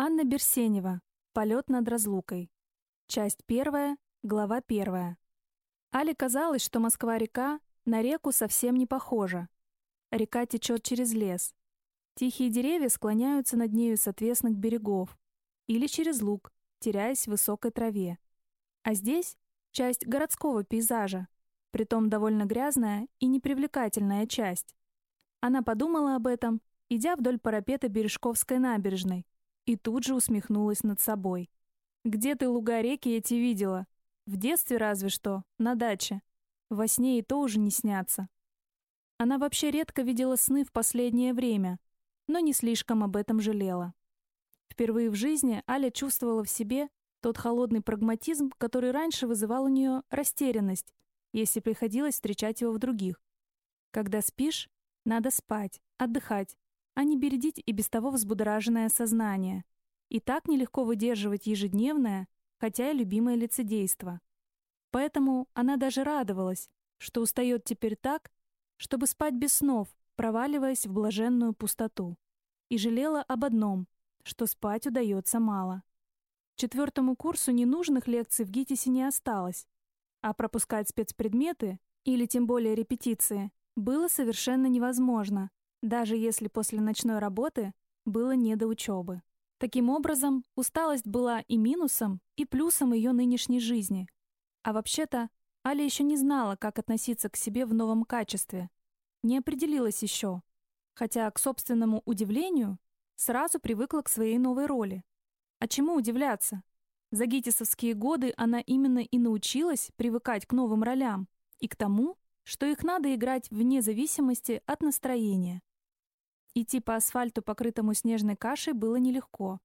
Анна Берсенева. Полет над разлукой. Часть первая, глава первая. Але казалось, что Москва-река на реку совсем не похожа. Река течет через лес. Тихие деревья склоняются над нею с отвесных берегов. Или через луг, теряясь в высокой траве. А здесь часть городского пейзажа, притом довольно грязная и непривлекательная часть. Она подумала об этом, идя вдоль парапета Бережковской набережной, и тут же усмехнулась над собой. «Где ты луга реки эти видела? В детстве разве что, на даче. Во сне и то уже не снятся». Она вообще редко видела сны в последнее время, но не слишком об этом жалела. Впервые в жизни Аля чувствовала в себе тот холодный прагматизм, который раньше вызывал у нее растерянность, если приходилось встречать его в других. Когда спишь, надо спать, отдыхать, а не бередить и без того взбудораженное сознание. И так нелегко выдерживать ежедневное, хотя и любимое лицедейство. Поэтому она даже радовалась, что устает теперь так, чтобы спать без снов, проваливаясь в блаженную пустоту. И жалела об одном, что спать удается мало. Четвертому курсу ненужных лекций в ГИТИСе не осталось, а пропускать спецпредметы, или тем более репетиции, было совершенно невозможно, даже если после ночной работы было не до учебы. Таким образом, усталость была и минусом, и плюсом ее нынешней жизни. А вообще-то, Аля еще не знала, как относиться к себе в новом качестве. Не определилась еще. Хотя, к собственному удивлению, сразу привыкла к своей новой роли. А чему удивляться? За гитисовские годы она именно и научилась привыкать к новым ролям и к тому, что их надо играть вне зависимости от настроения. Идти по асфальту, покрытому снежной кашей, было нелегко.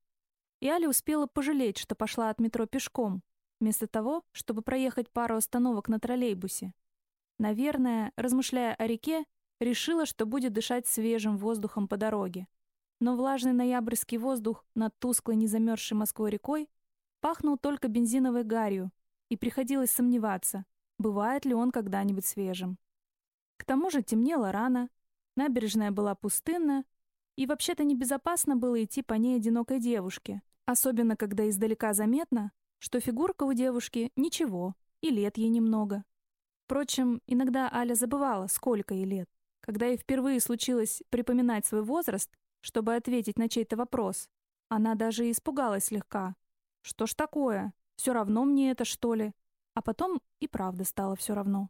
И Аля успела пожалеть, что пошла от метро пешком, вместо того, чтобы проехать пару остановок на троллейбусе. Наверное, размышляя о реке, решила, что будет дышать свежим воздухом по дороге. Но влажный ноябрьский воздух над тусклой незамерзшей Москвой рекой пахнул только бензиновой гарью, и приходилось сомневаться, бывает ли он когда-нибудь свежим. К тому же темнело рано, Набережная была пустынна, и вообще-то небезопасно было идти по ней одинокой девушке, особенно когда издалека заметно, что фигурка у девушки ничего, и лет ей немного. Впрочем, иногда Аля забывала, сколько ей лет. Когда ей впервые случилось припоминать свой возраст, чтобы ответить на чей-то вопрос, она даже испугалась слегка. Что ж такое? Все равно мне это, что ли? А потом и правда стало все равно.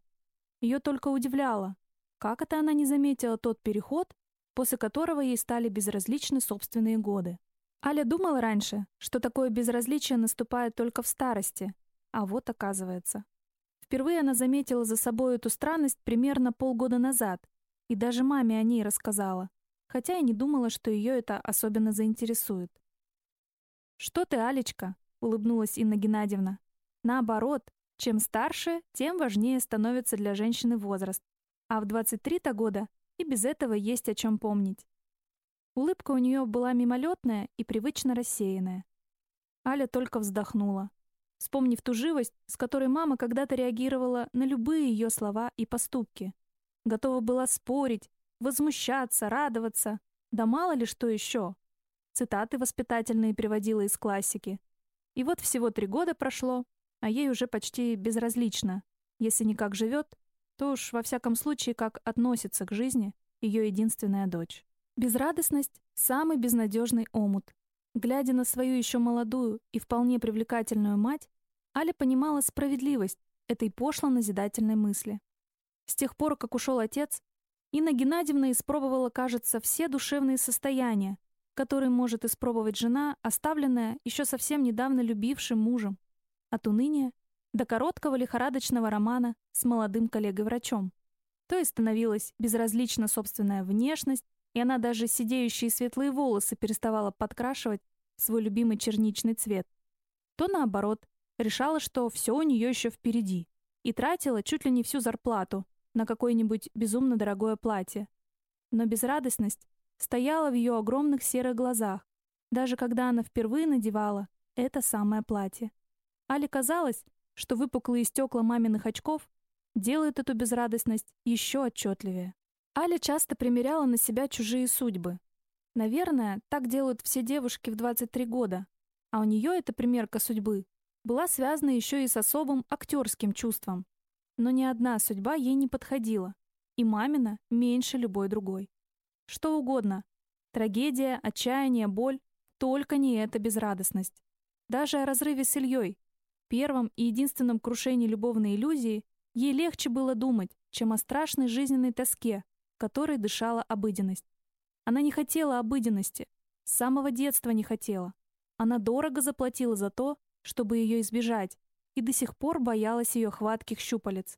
Ее только удивляло, как это она не заметила тот переход, после которого ей стали безразличны собственные годы? Аля думала раньше, что такое безразличие наступает только в старости, а вот оказывается. Впервые она заметила за собой эту странность примерно полгода назад и даже маме о ней рассказала, хотя и не думала, что ее это особенно заинтересует. «Что ты, Алечка?» — улыбнулась Инна Геннадьевна. «Наоборот, чем старше, тем важнее становится для женщины возраст. А в 23-то года и без этого есть о чем помнить. Улыбка у нее была мимолетная и привычно рассеянная. Аля только вздохнула, вспомнив ту живость, с которой мама когда-то реагировала на любые ее слова и поступки. Готова была спорить, возмущаться, радоваться, да мало ли что еще. Цитаты воспитательные приводила из классики. И вот всего три года прошло, а ей уже почти безразлично, если никак живет, то уж во всяком случае, как относится к жизни ее единственная дочь. Безрадостность — самый безнадежный омут. Глядя на свою еще молодую и вполне привлекательную мать, Аля понимала справедливость этой пошло-назидательной мысли. С тех пор, как ушел отец, Инна Геннадьевна испробовала, кажется, все душевные состояния, которые может испробовать жена, оставленная еще совсем недавно любившим мужем. От уныния до короткого лихорадочного романа с молодым коллегой-врачом. То есть становилась безразлична собственная внешность, и она даже сидеющие светлые волосы переставала подкрашивать свой любимый черничный цвет. То наоборот, решала, что все у нее еще впереди, и тратила чуть ли не всю зарплату на какое-нибудь безумно дорогое платье. Но безрадостность стояла в ее огромных серых глазах, даже когда она впервые надевала это самое платье. Али казалось, что выпуклые стекла маминых очков делают эту безрадостность еще отчетливее. Аля часто примеряла на себя чужие судьбы. Наверное, так делают все девушки в 23 года. А у нее эта примерка судьбы была связана еще и с особым актерским чувством. Но ни одна судьба ей не подходила. И мамина меньше любой другой. Что угодно. Трагедия, отчаяние, боль. Только не эта безрадостность. Даже о разрыве с Ильей, первом и единственном крушении любовной иллюзии, ей легче было думать, чем о страшной жизненной тоске, которой дышала обыденность. Она не хотела обыденности, с самого детства не хотела. Она дорого заплатила за то, чтобы ее избежать, и до сих пор боялась ее хватких щупалец.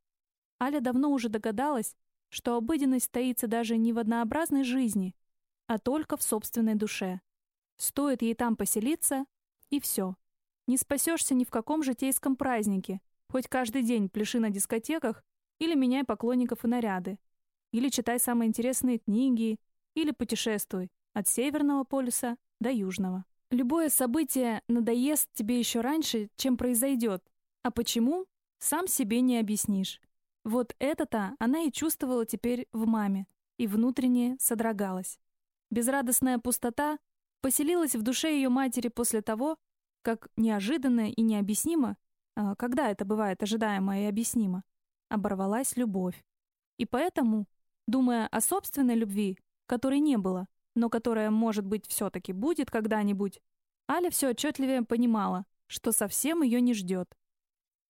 Аля давно уже догадалась, что обыденность таится даже не в однообразной жизни, а только в собственной душе. Стоит ей там поселиться, и все. Не спасешься ни в каком житейском празднике, хоть каждый день пляши на дискотеках или меняй поклонников и наряды, или читай самые интересные книги, или путешествуй от Северного полюса до Южного. Любое событие надоест тебе еще раньше, чем произойдет. А почему? Сам себе не объяснишь. Вот это-то она и чувствовала теперь в маме, и внутренне содрогалась. Безрадостная пустота поселилась в душе ее матери после того, как неожиданно и необъяснимо, а когда это бывает ожидаемо и объяснимо, оборвалась любовь. И поэтому, думая о собственной любви, которой не было, но которая, может быть, все-таки будет когда-нибудь, Аля все отчетливее понимала, что совсем ее не ждет.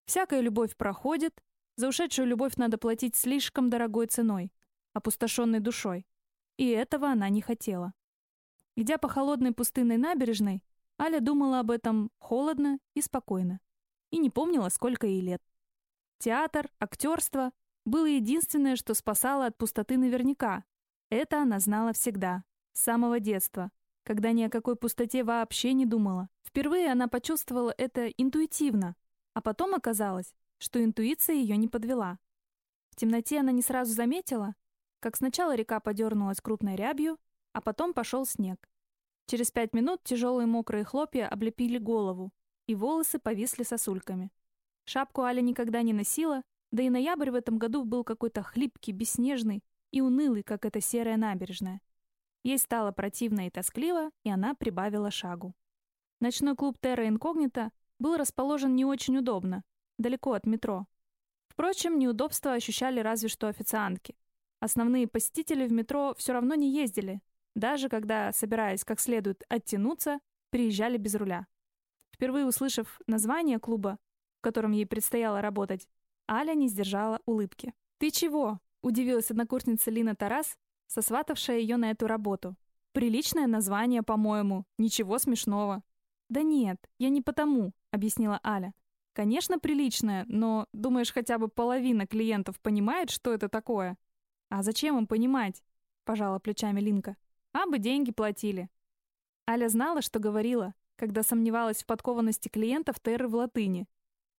Всякая любовь проходит, за ушедшую любовь надо платить слишком дорогой ценой, опустошенной душой. И этого она не хотела. Идя по холодной пустынной набережной, Аля думала об этом холодно и спокойно. И не помнила, сколько ей лет. Театр, актерство было единственное, что спасало от пустоты наверняка. Это она знала всегда, с самого детства, когда ни о какой пустоте вообще не думала. Впервые она почувствовала это интуитивно, а потом оказалось, что интуиция ее не подвела. В темноте она не сразу заметила, как сначала река подернулась крупной рябью, а потом пошел снег. Через пять минут тяжелые мокрые хлопья облепили голову, и волосы повисли сосульками. Шапку Аля никогда не носила, да и ноябрь в этом году был какой-то хлипкий, бесснежный и унылый, как эта серая набережная. Ей стало противно и тоскливо, и она прибавила шагу. Ночной клуб Терра Инкогнита был расположен не очень удобно, далеко от метро. Впрочем, неудобства ощущали разве что официантки. Основные посетители в метро все равно не ездили, даже когда, собираясь как следует оттянуться, приезжали без руля. Впервые услышав название клуба, в котором ей предстояло работать, Аля не сдержала улыбки. «Ты чего?» – удивилась однокурсница Лина Тарас, сосватавшая ее на эту работу. «Приличное название, по-моему. Ничего смешного». «Да нет, я не потому», — объяснила Аля. «Конечно, приличное, но, думаешь, хотя бы половина клиентов понимает, что это такое?» «А зачем им понимать?» — пожала плечами Линка. «А бы деньги платили». Аля знала, что говорила, когда сомневалась в подкованности клиентов Терры в латыни.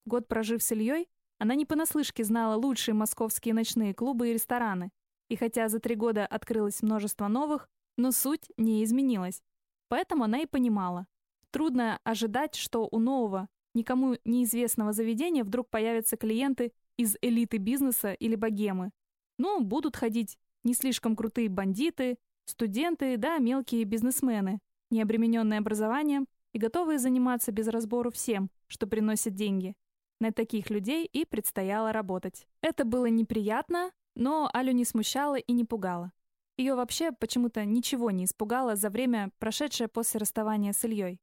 Год прожив с Ильей, она не понаслышке знала лучшие московские ночные клубы и рестораны, и хотя за три года открылось множество новых, но суть не изменилась. Поэтому она и понимала. Трудно ожидать, что у нового, никому неизвестного заведения вдруг появятся клиенты из элиты бизнеса или богемы. Ну, будут ходить не слишком крутые бандиты, студенты, да, мелкие бизнесмены, не обремененные образованием и готовые заниматься без разбору всем, что приносит деньги. На таких людей и предстояло работать. Это было неприятно, но Алю не смущало и не пугало. Ее вообще почему-то ничего не испугало за время, прошедшее после расставания с Ильей.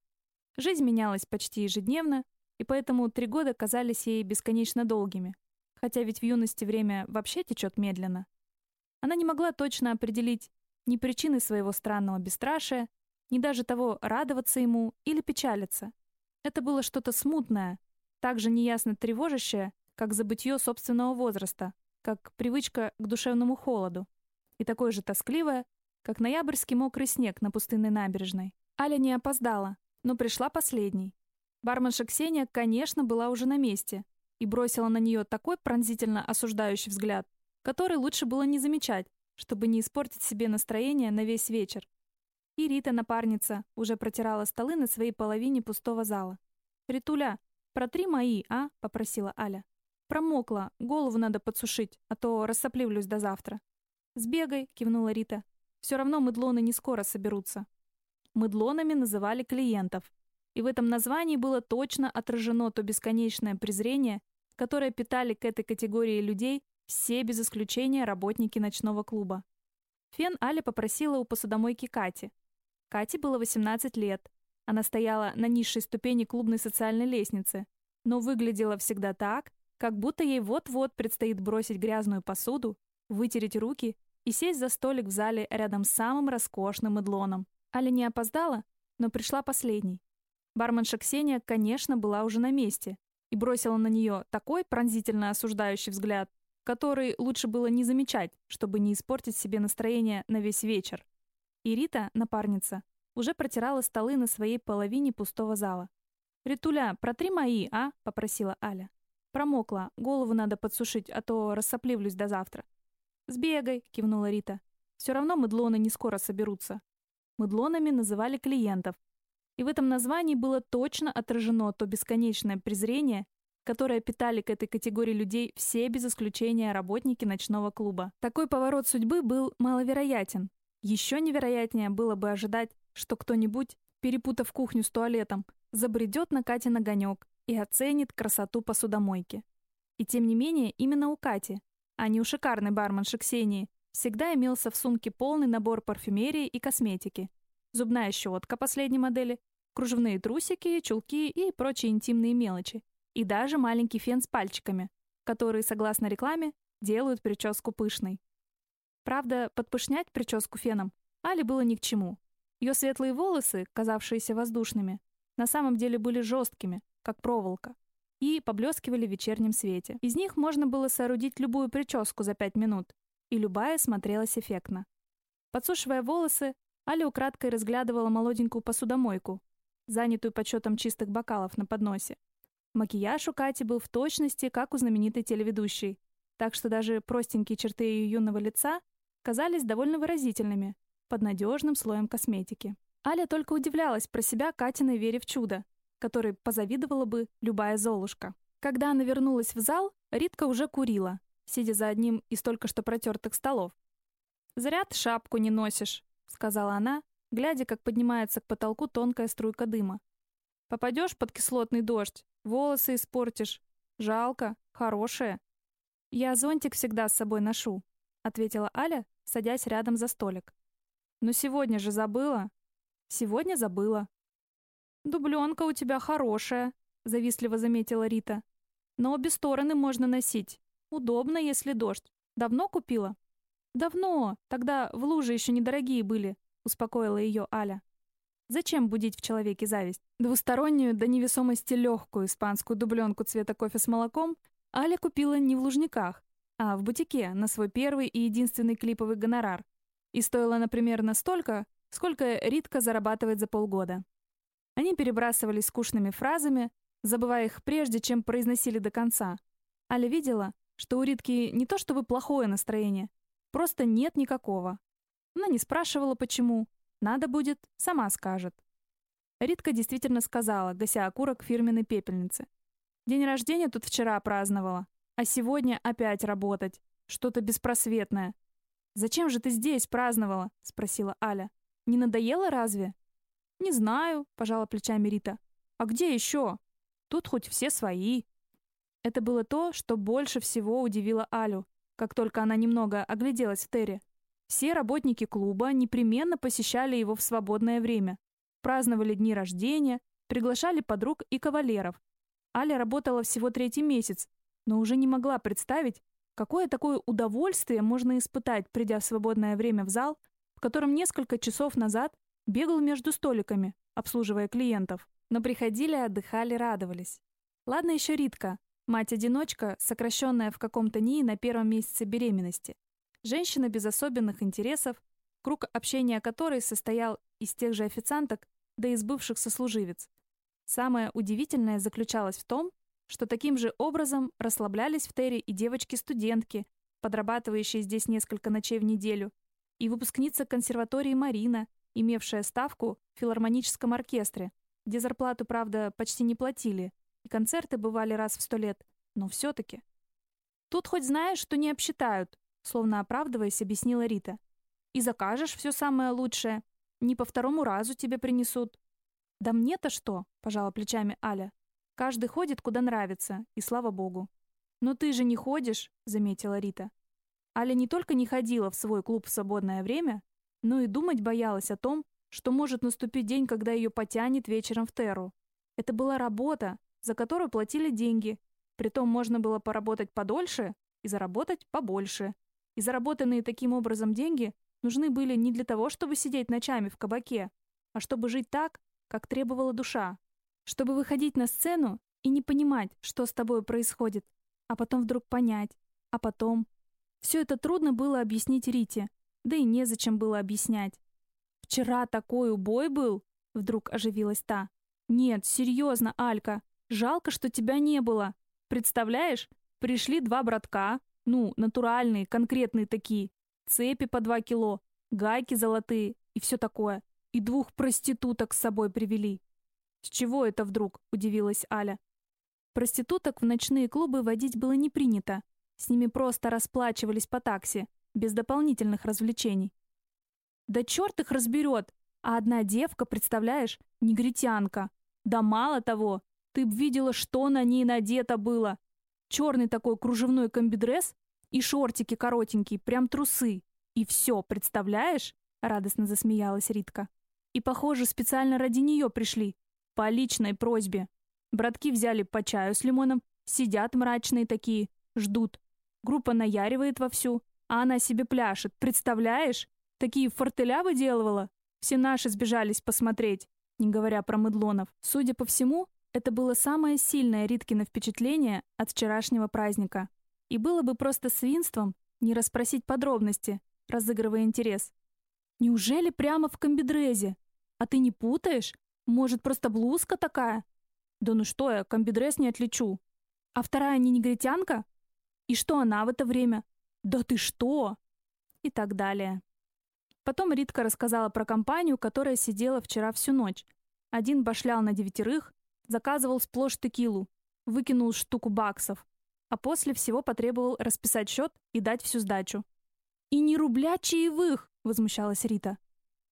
Жизнь менялась почти ежедневно, и поэтому три года казались ей бесконечно долгими. Хотя ведь в юности время вообще течет медленно. Она не могла точно определить ни причины своего странного бесстрашия, ни даже того, радоваться ему или печалиться. Это было что-то смутное, так же неясно тревожащее, как забытье собственного возраста, как привычка к душевному холоду, и такое же тоскливое, как ноябрьский мокрый снег на пустынной набережной. Аля не опоздала, но пришла последней. Барменша Ксения, конечно, была уже на месте и бросила на нее такой пронзительно осуждающий взгляд, который лучше было не замечать, чтобы не испортить себе настроение на весь вечер. И Рита, напарница, уже протирала столы на своей половине пустого зала. «Ритуля, протри мои, а?» — попросила Аля. Промокла, голову надо подсушить, а то рассопливлюсь до завтра. «Сбегай», — кивнула Рита. «Все равно мыдлоны не скоро соберутся». мыдлонами называли клиентов. И в этом названии было точно отражено то бесконечное презрение, которое питали к этой категории людей все без исключения работники ночного клуба. Фен Аля попросила у посудомойки Кати. Кате было 18 лет. Она стояла на низшей ступени клубной социальной лестницы, но выглядела всегда так, как будто ей вот-вот предстоит бросить грязную посуду, вытереть руки и сесть за столик в зале рядом с самым роскошным эдлоном. Аля не опоздала, но пришла последней. Барменша Ксения, конечно, была уже на месте и бросила на нее такой пронзительно осуждающий взгляд, который лучше было не замечать, чтобы не испортить себе настроение на весь вечер. И Рита, напарница, уже протирала столы на своей половине пустого зала. «Ритуля, протри мои, а?» — попросила Аля. «Промокла, голову надо подсушить, а то рассопливлюсь до завтра». «Сбегай», — кивнула Рита. «Все равно мыдлоны не скоро соберутся». Мыдлонами называли клиентов. И в этом названии было точно отражено то бесконечное презрение, которое питали к этой категории людей все без исключения работники ночного клуба. Такой поворот судьбы был маловероятен. Еще невероятнее было бы ожидать, что кто-нибудь, перепутав кухню с туалетом, забредет на Катин огонек и оценит красоту посудомойки. И тем не менее, именно у Кати, а не у шикарной барменши Ксении, всегда имелся в сумке полный набор парфюмерии и косметики. Зубная щетка последней модели, кружевные трусики, чулки и прочие интимные мелочи. И даже маленький фен с пальчиками, которые, согласно рекламе, делают прическу пышной. Правда, подпышнять прическу феном Али было ни к чему. Ее светлые волосы, казавшиеся воздушными, на самом деле были жесткими, как проволока и поблескивали в вечернем свете. Из них можно было соорудить любую прическу за пять минут, и любая смотрелась эффектно. Подсушивая волосы, Аля украдкой разглядывала молоденькую посудомойку, занятую подсчетом чистых бокалов на подносе. Макияж у Кати был в точности, как у знаменитой телеведущей, так что даже простенькие черты ее юного лица казались довольно выразительными, под надежным слоем косметики. Аля только удивлялась про себя Катиной вере в чудо которой позавидовала бы любая Золушка. Когда она вернулась в зал, Ритка уже курила, сидя за одним из только что протертых столов. «Зря ты шапку не носишь», — сказала она, глядя, как поднимается к потолку тонкая струйка дыма. «Попадешь под кислотный дождь, волосы испортишь. Жалко, хорошая». «Я зонтик всегда с собой ношу», — ответила Аля, садясь рядом за столик. «Но сегодня же забыла». «Сегодня забыла», «Дубленка у тебя хорошая», — завистливо заметила Рита. «Но обе стороны можно носить. Удобно, если дождь. Давно купила?» «Давно. Тогда в луже еще недорогие были», — успокоила ее Аля. Зачем будить в человеке зависть? Двустороннюю до невесомости легкую испанскую дубленку цвета кофе с молоком Аля купила не в Лужниках, а в бутике на свой первый и единственный клиповый гонорар. И стоила, например, настолько, сколько Ритка зарабатывает за полгода. Они перебрасывались скучными фразами, забывая их прежде, чем произносили до конца. Аля видела, что у Ритки не то чтобы плохое настроение, просто нет никакого. Она не спрашивала, почему. Надо будет, сама скажет. Ритка действительно сказала, гася окурок фирменной пепельницы. День рождения тут вчера праздновала, а сегодня опять работать. Что-то беспросветное. «Зачем же ты здесь праздновала?» — спросила Аля. «Не надоело разве?» «Не знаю», — пожала плечами Рита. «А где еще? Тут хоть все свои». Это было то, что больше всего удивило Алю, как только она немного огляделась в Терре. Все работники клуба непременно посещали его в свободное время, праздновали дни рождения, приглашали подруг и кавалеров. Аля работала всего третий месяц, но уже не могла представить, какое такое удовольствие можно испытать, придя в свободное время в зал, в котором несколько часов назад Бегал между столиками, обслуживая клиентов. Но приходили, отдыхали, радовались. Ладно еще Ритка, мать-одиночка, сокращенная в каком-то НИИ на первом месяце беременности. Женщина без особенных интересов, круг общения которой состоял из тех же официанток, да из бывших сослуживец. Самое удивительное заключалось в том, что таким же образом расслаблялись в Терре и девочки-студентки, подрабатывающие здесь несколько ночей в неделю, и выпускница консерватории Марина, имевшая ставку в филармоническом оркестре, где зарплату, правда, почти не платили, и концерты бывали раз в сто лет, но все-таки. «Тут хоть знаешь, что не обсчитают», словно оправдываясь, объяснила Рита. «И закажешь все самое лучшее. не по второму разу тебе принесут». «Да мне-то что?» — пожала плечами Аля. «Каждый ходит, куда нравится, и слава богу». «Но ты же не ходишь», — заметила Рита. Аля не только не ходила в свой клуб в свободное время, но и думать боялась о том, что может наступить день, когда ее потянет вечером в Терру. Это была работа, за которую платили деньги. Притом можно было поработать подольше и заработать побольше. И заработанные таким образом деньги нужны были не для того, чтобы сидеть ночами в кабаке, а чтобы жить так, как требовала душа. Чтобы выходить на сцену и не понимать, что с тобой происходит, а потом вдруг понять, а потом... Все это трудно было объяснить Рите, да и незачем было объяснять. «Вчера такой убой был?» — вдруг оживилась та. «Нет, серьезно, Алька, жалко, что тебя не было. Представляешь, пришли два братка, ну, натуральные, конкретные такие, цепи по два кило, гайки золотые и все такое, и двух проституток с собой привели». «С чего это вдруг?» — удивилась Аля. Проституток в ночные клубы водить было не принято. С ними просто расплачивались по такси, без дополнительных развлечений. Да черт их разберет! А одна девка, представляешь, негритянка. Да мало того, ты б видела, что на ней надето было. Черный такой кружевной комбидресс и шортики коротенькие, прям трусы. И все, представляешь? Радостно засмеялась Ритка. И, похоже, специально ради нее пришли. По личной просьбе. Братки взяли по чаю с лимоном, сидят мрачные такие, ждут. Группа наяривает вовсю, а она себе пляшет, представляешь? Такие фортеля выделывала. Все наши сбежались посмотреть, не говоря про мыдлонов. Судя по всему, это было самое сильное Риткино впечатление от вчерашнего праздника. И было бы просто свинством не расспросить подробности, разыгрывая интерес. Неужели прямо в комбидрезе? А ты не путаешь? Может, просто блузка такая? Да ну что я, комбидрез не отличу. А вторая не негритянка? И что она в это время? Да ты что? И так далее. Потом Ритка рассказала про компанию, которая сидела вчера всю ночь. Один башлял на девятерых, заказывал сплошь текилу, выкинул штуку баксов, а после всего потребовал расписать счет и дать всю сдачу. «И не рубля чаевых!» — возмущалась Рита.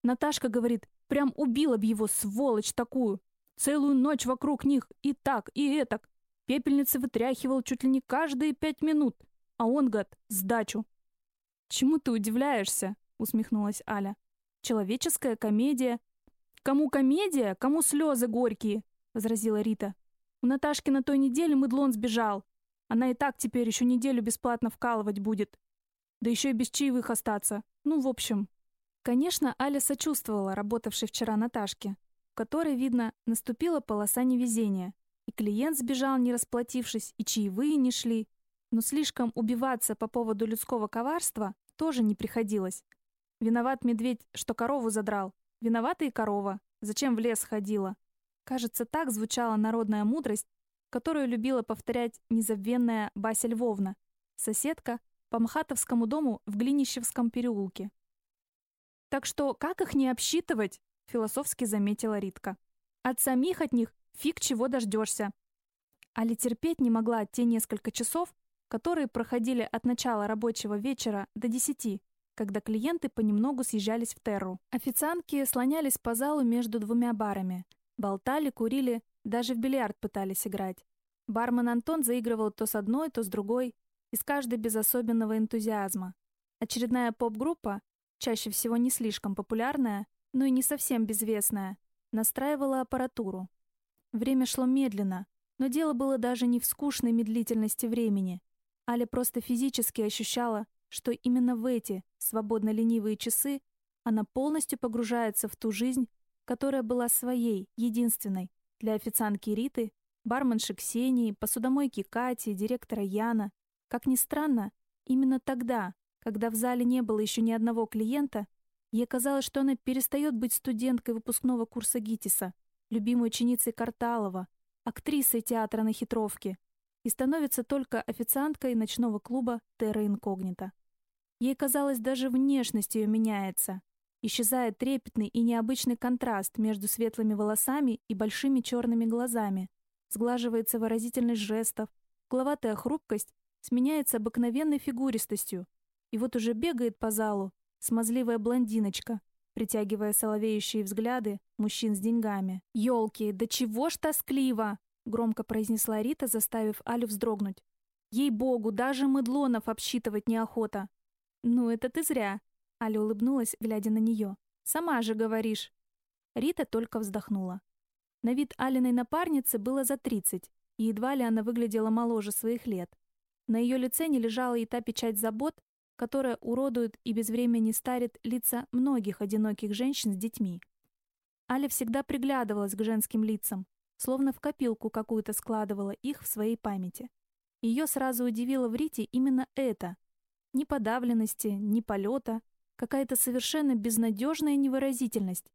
Наташка говорит, прям убила б его, сволочь такую. Целую ночь вокруг них, и так, и этак. Пепельницы вытряхивал чуть ли не каждые пять минут, а он, гад, сдачу. «Чему ты удивляешься?» усмехнулась Аля. Человеческая комедия. Кому комедия, кому слезы горькие, возразила Рита. У Наташки на той неделе мыдлон сбежал. Она и так теперь еще неделю бесплатно вкалывать будет. Да еще и без чаевых остаться. Ну, в общем. Конечно, Аля сочувствовала работавшей вчера Наташке, в которой, видно, наступила полоса невезения. И клиент сбежал, не расплатившись, и чаевые не шли. Но слишком убиваться по поводу людского коварства тоже не приходилось. Виноват медведь, что корову задрал. Виновата и корова. Зачем в лес ходила? Кажется, так звучала народная мудрость, которую любила повторять незабвенная Бася Львовна, соседка по Мхатовскому дому в Глинищевском переулке. «Так что как их не обсчитывать?» — философски заметила Ритка. «От самих от них фиг чего дождешься». Али терпеть не могла те несколько часов, которые проходили от начала рабочего вечера до десяти, когда клиенты понемногу съезжались в Терру. Официантки слонялись по залу между двумя барами. Болтали, курили, даже в бильярд пытались играть. Бармен Антон заигрывал то с одной, то с другой, и с каждой без особенного энтузиазма. Очередная поп-группа, чаще всего не слишком популярная, но и не совсем безвестная, настраивала аппаратуру. Время шло медленно, но дело было даже не в скучной медлительности времени. Аля просто физически ощущала, что именно в эти свободно-ленивые часы она полностью погружается в ту жизнь, которая была своей, единственной, для официантки Риты, барменши Ксении, посудомойки Кати, директора Яна. Как ни странно, именно тогда, когда в зале не было еще ни одного клиента, ей казалось, что она перестает быть студенткой выпускного курса ГИТИСа, любимой ученицей Карталова, актрисой театра на хитровке, и становится только официанткой ночного клуба «Терра Инкогнита». Ей казалось, даже внешность ее меняется. Исчезает трепетный и необычный контраст между светлыми волосами и большими черными глазами. Сглаживается выразительность жестов, угловатая хрупкость сменяется обыкновенной фигуристостью. И вот уже бегает по залу смазливая блондиночка, притягивая соловеющие взгляды мужчин с деньгами. «Елки, да чего ж тоскливо!» — громко произнесла Рита, заставив Алю вздрогнуть. «Ей-богу, даже мыдлонов обсчитывать неохота!» «Ну, это ты зря!» — Аля улыбнулась, глядя на нее. «Сама же говоришь!» Рита только вздохнула. На вид Алиной напарницы было за тридцать, и едва ли она выглядела моложе своих лет. На ее лице не лежала и та печать забот, которая уродует и без времени старит лица многих одиноких женщин с детьми. Аля всегда приглядывалась к женским лицам, словно в копилку какую-то складывала их в своей памяти. Ее сразу удивило в Рите именно это. Ни подавленности, ни полета, какая-то совершенно безнадежная невыразительность.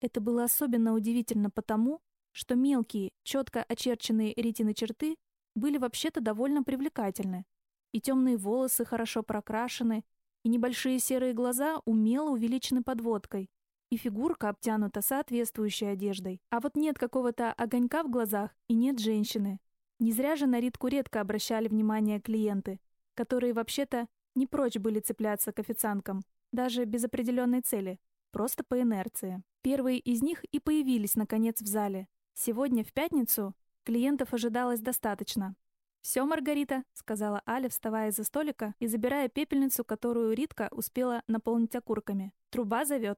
Это было особенно удивительно потому, что мелкие, четко очерченные Ритины черты были вообще-то довольно привлекательны. И темные волосы хорошо прокрашены, и небольшие серые глаза умело увеличены подводкой, и фигурка обтянута соответствующей одеждой. А вот нет какого-то огонька в глазах и нет женщины. Не зря же на Ритку редко обращали внимание клиенты, которые вообще-то не прочь были цепляться к официанткам, даже без определенной цели, просто по инерции. Первые из них и появились, наконец, в зале, Сегодня, в пятницу, клиентов ожидалось достаточно. «Все, Маргарита», — сказала Аля, вставая из-за столика и забирая пепельницу, которую Ритка успела наполнить окурками. «Труба зовет».